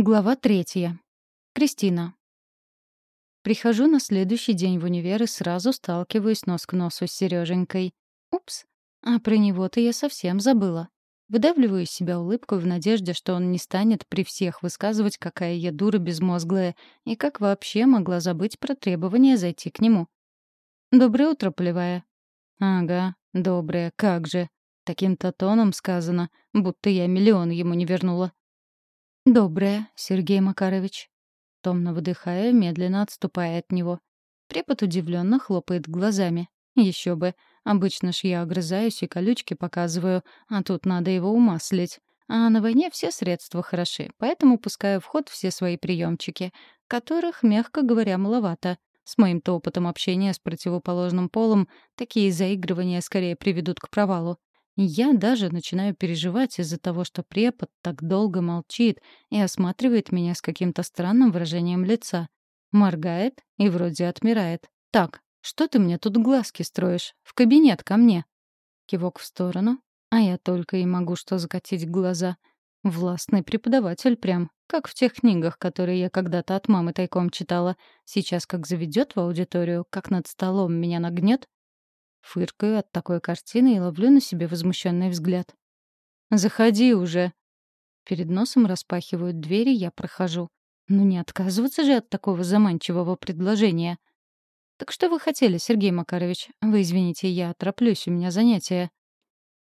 Глава третья. Кристина. Прихожу на следующий день в универ и сразу сталкиваюсь нос к носу с Сереженькой. Упс. А про него-то я совсем забыла. Выдавливаю из себя улыбку в надежде, что он не станет при всех высказывать, какая я дура безмозглая, и как вообще могла забыть про требование зайти к нему. «Доброе утро, полевая». «Ага, доброе, как же». Таким-то тоном сказано, будто я миллион ему не вернула. «Доброе, Сергей Макарович». Томно выдыхая, медленно отступая от него. Препод удивленно хлопает глазами. Еще бы. Обычно ж я огрызаюсь и колючки показываю, а тут надо его умаслить. А на войне все средства хороши, поэтому пускаю в ход все свои приемчики, которых, мягко говоря, маловато. С моим-то опытом общения с противоположным полом такие заигрывания скорее приведут к провалу. Я даже начинаю переживать из-за того, что препод так долго молчит и осматривает меня с каким-то странным выражением лица. Моргает и вроде отмирает. «Так, что ты мне тут глазки строишь? В кабинет ко мне!» Кивок в сторону, а я только и могу что закатить глаза. Властный преподаватель прям, как в тех книгах, которые я когда-то от мамы тайком читала. Сейчас как заведет в аудиторию, как над столом меня нагнет, Фыркаю от такой картины и ловлю на себе возмущенный взгляд. «Заходи уже!» Перед носом распахивают двери, я прохожу. Ну не отказываться же от такого заманчивого предложения. «Так что вы хотели, Сергей Макарович? Вы извините, я тороплюсь, у меня занятия».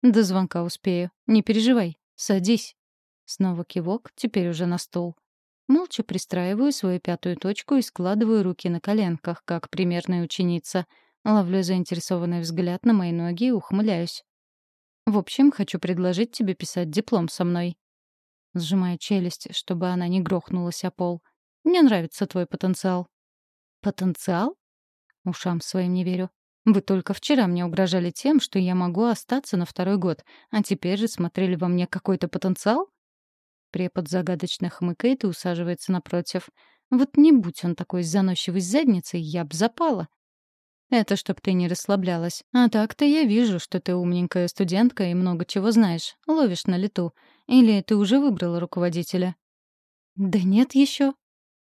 «До звонка успею. Не переживай. Садись». Снова кивок, теперь уже на стол. Молча пристраиваю свою пятую точку и складываю руки на коленках, как примерная ученица — Ловлю заинтересованный взгляд на мои ноги и ухмыляюсь. «В общем, хочу предложить тебе писать диплом со мной». Сжимаю челюсть, чтобы она не грохнулась о пол. «Мне нравится твой потенциал». «Потенциал?» Ушам своим не верю. «Вы только вчера мне угрожали тем, что я могу остаться на второй год, а теперь же смотрели во мне какой-то потенциал?» Препод загадочно хмыкает и усаживается напротив. «Вот не будь он такой заносчивой задницей, я б запала. Это чтоб ты не расслаблялась. А так-то я вижу, что ты умненькая студентка и много чего знаешь. Ловишь на лету. Или ты уже выбрала руководителя? Да нет еще.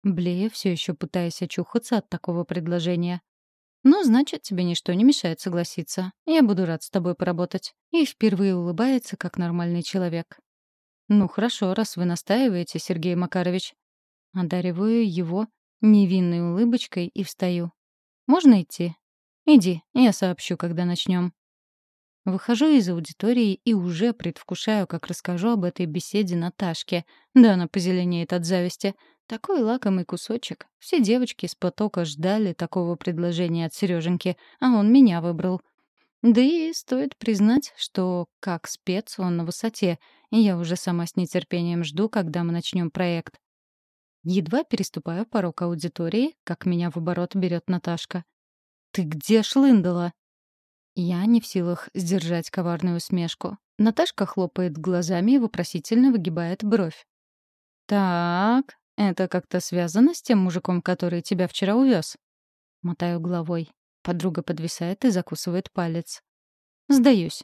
Блея, все еще пытаясь очухаться от такого предложения. «Ну, значит, тебе ничто не мешает согласиться. Я буду рад с тобой поработать». И впервые улыбается, как нормальный человек. «Ну, хорошо, раз вы настаиваете, Сергей Макарович». Одариваю его невинной улыбочкой и встаю. «Можно идти? Иди, я сообщу, когда начнем. Выхожу из аудитории и уже предвкушаю, как расскажу об этой беседе Наташке. Да она позеленеет от зависти. Такой лакомый кусочек. Все девочки с потока ждали такого предложения от Сереженьки, а он меня выбрал. Да и стоит признать, что как спец он на высоте, и я уже сама с нетерпением жду, когда мы начнем проект. Едва переступаю порог аудитории, как меня в оборот берет Наташка. «Ты где шлындала?» Я не в силах сдержать коварную усмешку. Наташка хлопает глазами и вопросительно выгибает бровь. «Так, это как-то связано с тем мужиком, который тебя вчера увез?» Мотаю головой. Подруга подвисает и закусывает палец. «Сдаюсь».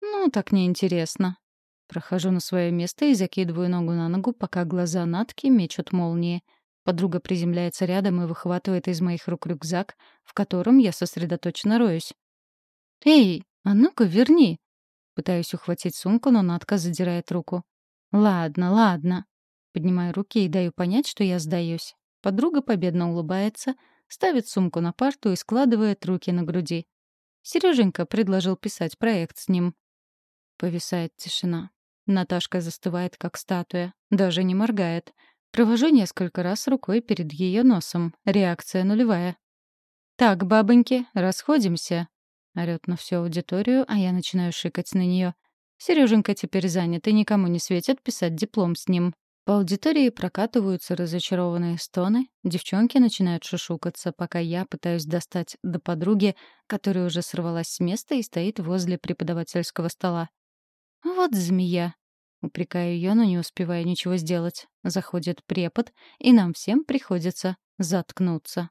«Ну, так неинтересно». Прохожу на свое место и закидываю ногу на ногу, пока глаза Натки мечут молнии. Подруга приземляется рядом и выхватывает из моих рук рюкзак, в котором я сосредоточенно роюсь. «Эй, а ну-ка верни!» Пытаюсь ухватить сумку, но Натка задирает руку. «Ладно, ладно». Поднимаю руки и даю понять, что я сдаюсь. Подруга победно улыбается, ставит сумку на парту и складывает руки на груди. Сереженька предложил писать проект с ним. Повисает тишина. Наташка застывает, как статуя, даже не моргает — Провожу несколько раз рукой перед ее носом. Реакция нулевая. «Так, бабоньки, расходимся!» Орёт на всю аудиторию, а я начинаю шикать на нее. Сереженька теперь занят, и никому не светит писать диплом с ним. По аудитории прокатываются разочарованные стоны, девчонки начинают шушукаться, пока я пытаюсь достать до подруги, которая уже сорвалась с места и стоит возле преподавательского стола. «Вот змея!» Упрекаю ее, но не успеваю ничего сделать. Заходит препод, и нам всем приходится заткнуться.